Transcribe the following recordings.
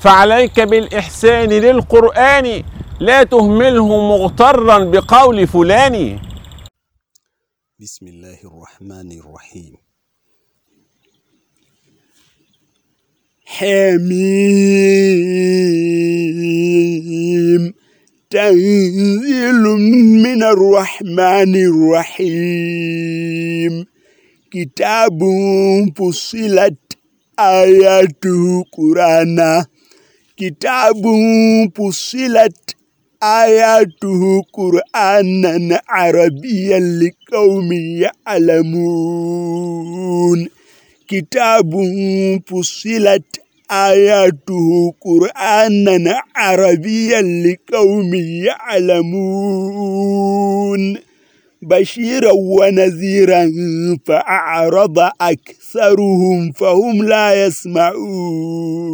فعليك بالإحسان للقرآن لا تهمله مغترا بقول فلان. بسم الله الرحمن الرحيم. حميم. تنزيل من الرحمن الرحيم. كتاب فصلت آياته قرانا. كتاب فصلت آياته قرآنا عربيا لقوم يعلمون. كتاب فصلت آياته قرآنا عربيا لقوم يعلمون. بشيرا ونذيرا فأعرض أكثرهم فهم لا يسمعون.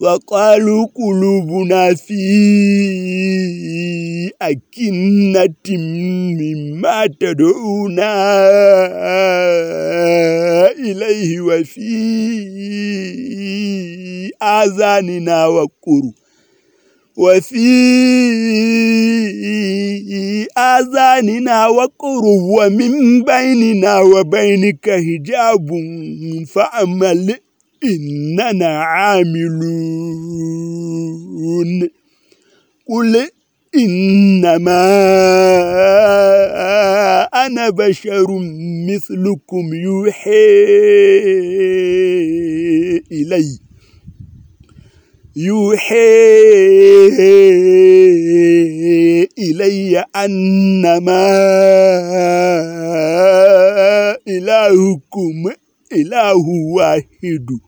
وقالوا قلوبنا في أكنة مما تدعونا إليه وفي آذاننا وقر وفي آذاننا وقر ومن بيننا وبينك حجاب فأمل إننا عاملون. قل إنما أنا بشر مثلكم يوحي إلي. يوحي إلي أنما إلهكم إله واحد.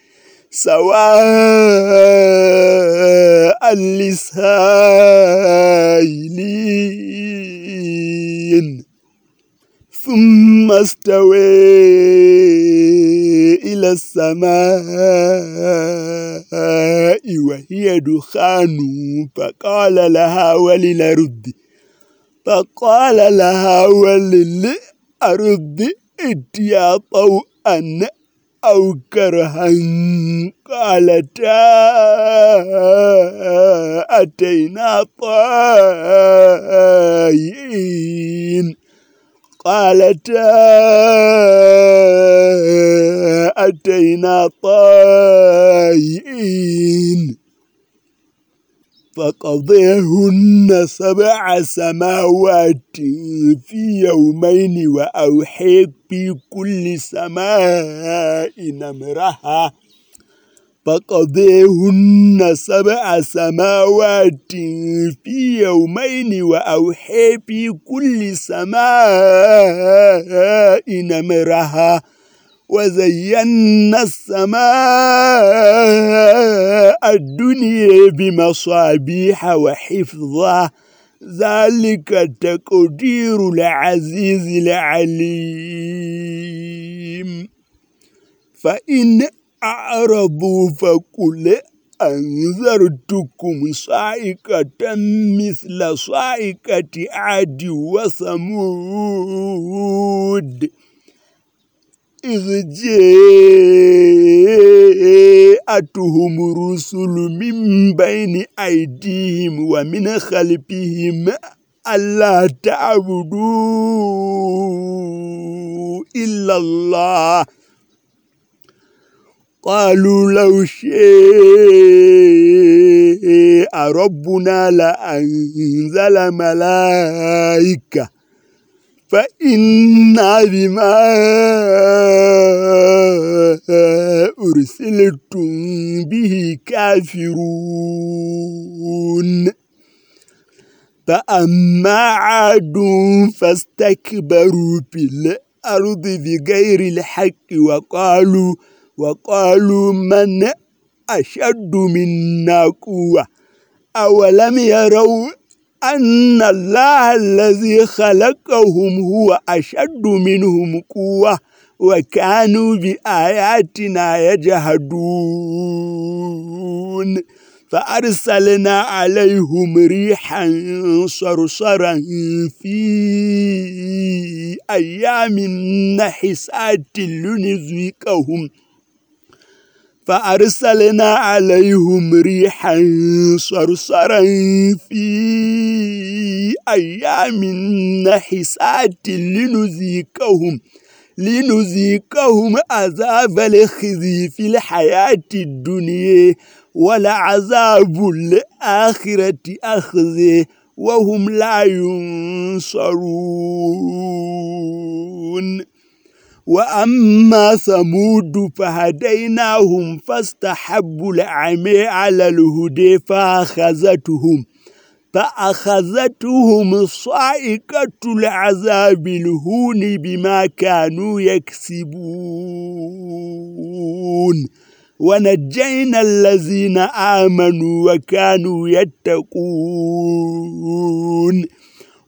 سواء للسائلين ثم استوى إلى السماء وهي دخان فقال لها وللأرض فقال لها وللأرض اتيا طوءا أو كرها قالتا أتينا طائعين. قالتا أتينا طائعين. فقضيهن سبع سماوات في يومين وأوحي في كل سماء نمرها. فقضيهن سبع سماوات في يومين وأوحي في كل سماء نمرها. وزينا السماء الدنيا بمصابيح وحفظا ذلك تقدير العزيز العليم. فإن أعرضوا فقل أنذرتكم صائقة مثل صائقة عاد وثمود. إذ جاءتهم رسل من بين أيديهم ومن خلفهم ألا تعبدوا إلا الله. قالوا لو شاء ربنا لأنزل ملائكة فإنا بما أرسلتم به كافرون. فأما عاد فاستكبروا في الأرض بغير الحق وقالوا وقالوا من أشد منا قوة؟ أولم يروا أن الله الذي خلقهم هو أشد منهم قوة وكانوا بآياتنا يجهدون فأرسلنا عليهم ريحا صرصرا في أيام نحسات لنذيقهم فأرسلنا عليهم ريحا صرصرا في أيام نحسات لنذيقهم لنذيقهم عذاب الخزي في الحياة الدنيا ولعذاب الآخرة أخزي وهم لا ينصرون. وأما ثمود فهديناهم فاستحبوا العمي على الهدى فأخذتهم فأخذتهم صائقة العذاب الهون بما كانوا يكسبون. ونجينا الذين آمنوا وكانوا يتقون.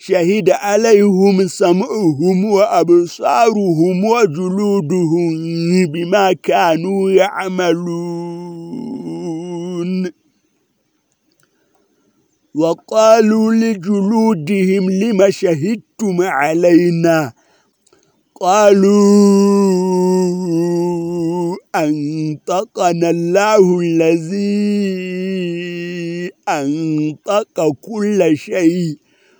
شهد عليهم سمعهم وأبصارهم وجلودهم بما كانوا يعملون. وقالوا لجلودهم لما شهدتم علينا؟ قالوا أنطقنا الله الذي أنطق كل شيء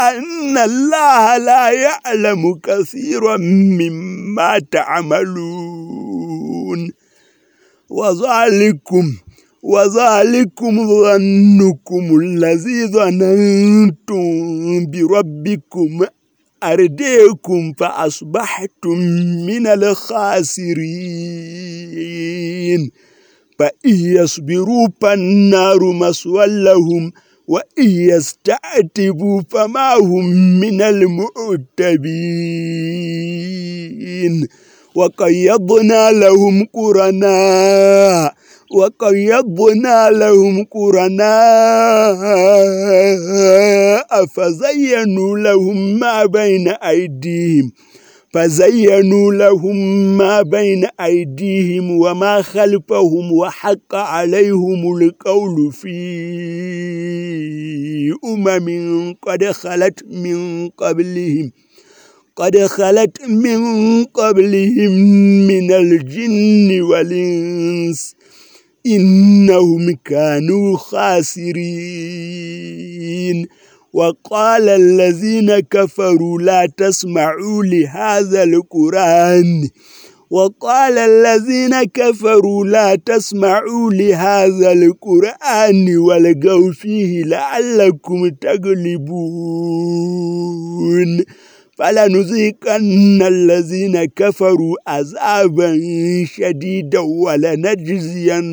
الله لا يعلم كثيرا مما تعملون. وذلكم وذلكم ظنكم الذي ظننتم بربكم. أرديكم فأصبحتم من الخاسرين. فإن يصبروا فالنار مسوى لهم. وإن يستعتبوا فما هم من المؤتبين وقيضنا لهم قرناء وقيضنا لهم قرناء فزينوا لهم ما بين أيديهم فزينوا لهم ما بين أيديهم وما خلفهم وحق عليهم القول في أمم قد خلت من قبلهم قد خلت من قبلهم من الجن والإنس. إنهم كانوا خاسرين. وقال الذين كفروا لا تسمعوا لهذا القرآن. وقال الذين كفروا لا تسمعوا لهذا القرآن ولقوا فيه لعلكم تغلبون. فلنذيقن الذين كفروا عذابا شديدا ولنجزينهم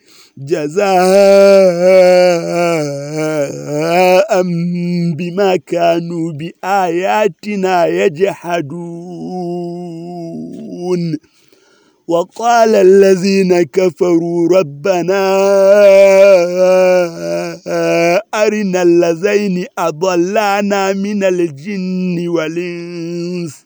جزاء بما كانوا بآياتنا يجحدون. وقال الذين كفروا ربنا أرنا الذين أضلانا من الجن والإنس.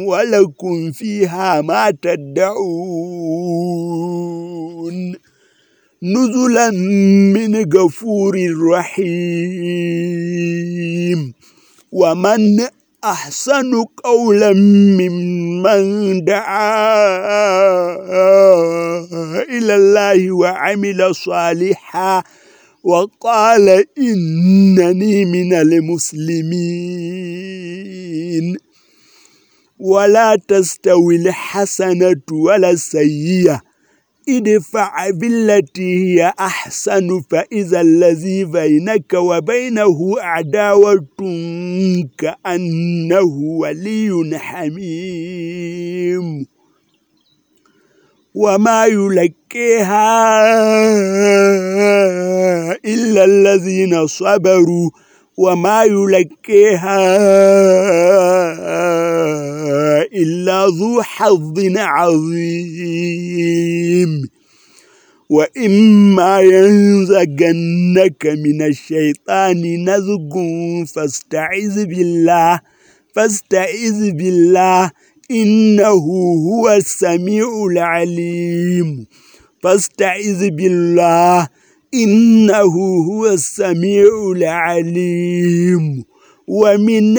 ولكم فيها ما تدعون. نزلا من غفور رحيم. ومن أحسن قولا ممن دعا إلى الله وعمل صالحا وقال إنني من المسلمين. ولا تستوي الحسنة ولا السيئة. ادفع بالتي هي أحسن فإذا الذي بينك وبينه عداوة كأنه ولي حميم. وما يلكيها إلا الذين صبروا. وما يلكيها إلا ذو حظ عظيم. وإما ينزغنك من الشيطان نزغ فاستعذ بالله فاستعذ بالله إنه هو السميع العليم. فاستعذ بالله إنه هو السميع العليم. ومن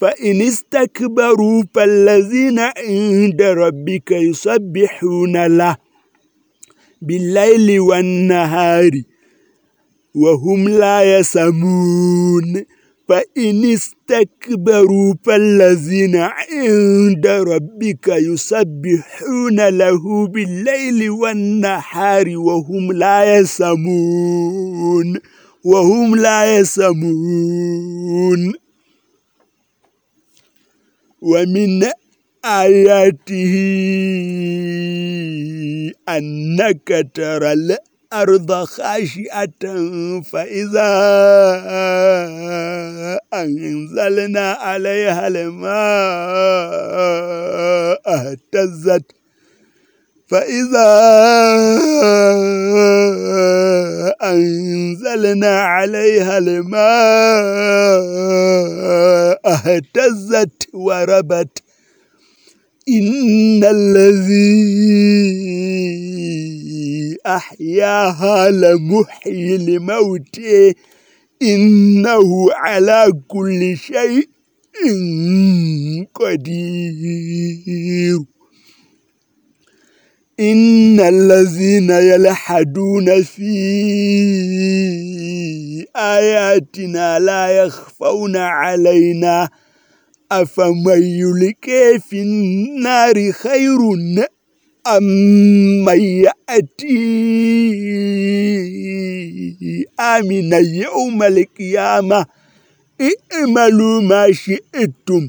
فإن استكبروا فالذين عند ربك يسبحون له بالليل والنهار وهم لا يسمون فإن استكبروا فالذين عند ربك يسبحون له بالليل والنهار وهم لا يسمون وهم لا يسمون ومن آياته أنك ترى الأرض خاشئة فإذا أنزلنا عليها الماء اهتزت. فإذا أنزلنا عليها الماء اهتزت وربت. إن الذي أحياها لمحيي الموت إنه على كل شيء قدير. إن الذين يلحدون في آياتنا لا يخفون علينا أفمن يلقي في النار خير أم من يأتي آمنا يوم القيامة اعملوا ما شئتم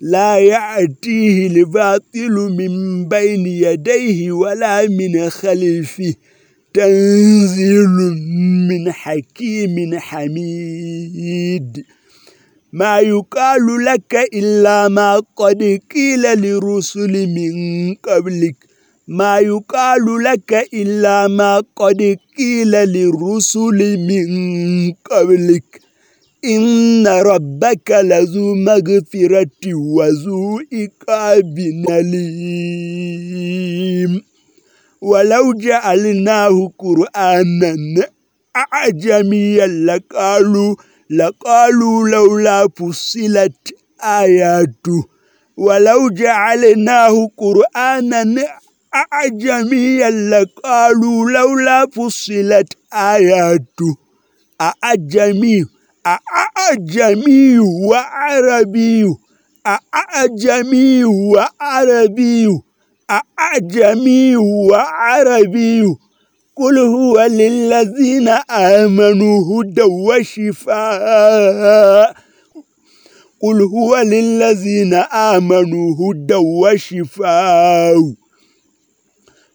لا يأتيه الباطل من بين يديه ولا من خلفه. تنزيل من حكيم حميد. ما يقال لك إلا ما قد قيل لرسل من قبلك. ما يقال لك إلا ما قد قيل للرسل من قبلك. إن ربك لذو مغفرة وذو إقاب أليم ولو جعلناه قرآنا أعجميا لقالوا لقالوا لولا فصلت آياته ولو جعلناه قرآنا أعجميا لقالوا لولا فصلت آياته أعجمي أعجمي وعربي أعجمي وعربي أعجمي وعربي قل هو للذين آمنوا هدى وشفاء قل هو للذين آمنوا هدى وشفاء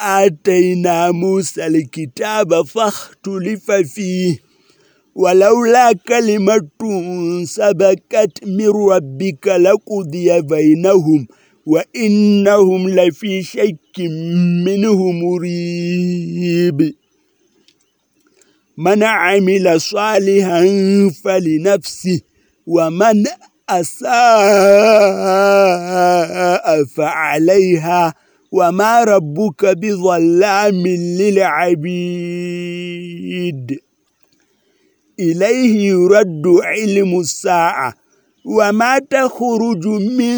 آتينا موسى الكتاب فاختلف فيه ولولا كلمة سبكت من ربك لقضي بينهم وإنهم لفي شك منه مريب. من عمل صالحا فلنفسه ومن أساء فعليها وما ربك بظلام للعبيد إليه يرد علم الساعة وما تخرج من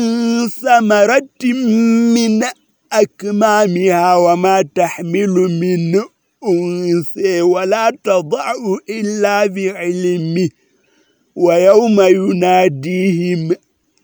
ثمرة من أكمامها وما تحمل من أنثى ولا تضع إلا بعلمه ويوم يناديهم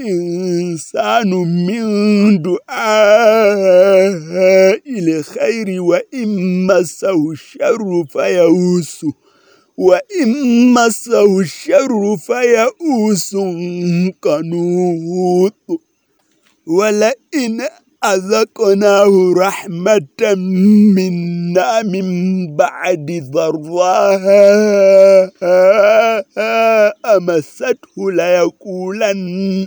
الإنسان من دعاء الخير وإن مسه الشر فيئوس وإن مسه الشر فيئوس قنوط ولئن أذقناه رحمة منا من بعد ضراء أمسته ليقولن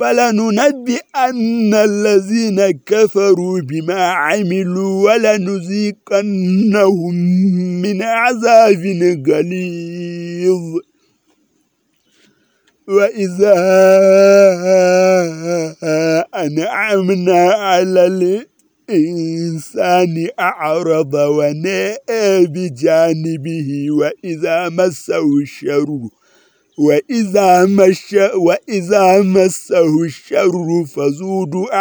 فلننبئن الذين كفروا بما عملوا ولنذيقنهم من عذاب غليظ. وإذا أنعمنا على الإنسان أعرض ونأى بجانبه وإذا مسه الشر وإذا مش وإذا مسه الشر فذو دعاء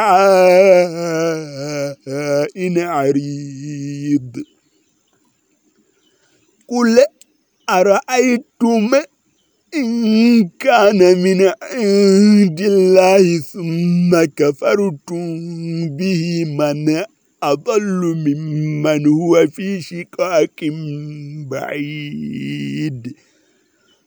عريض. قل أرأيتم إن كان من عند الله ثم كفرتم به من أضل ممن هو في شقاق بعيد.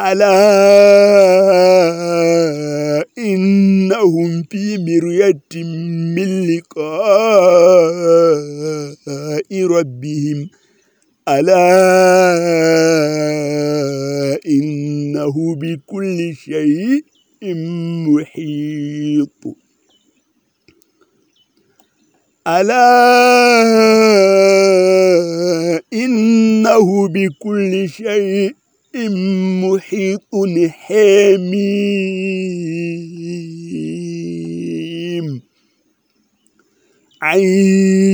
ألا إنهم في مرية من لقاء ربهم. ألا إنه بكل شيء محيط. ألا إنه بكل شيء محيط حميم. عين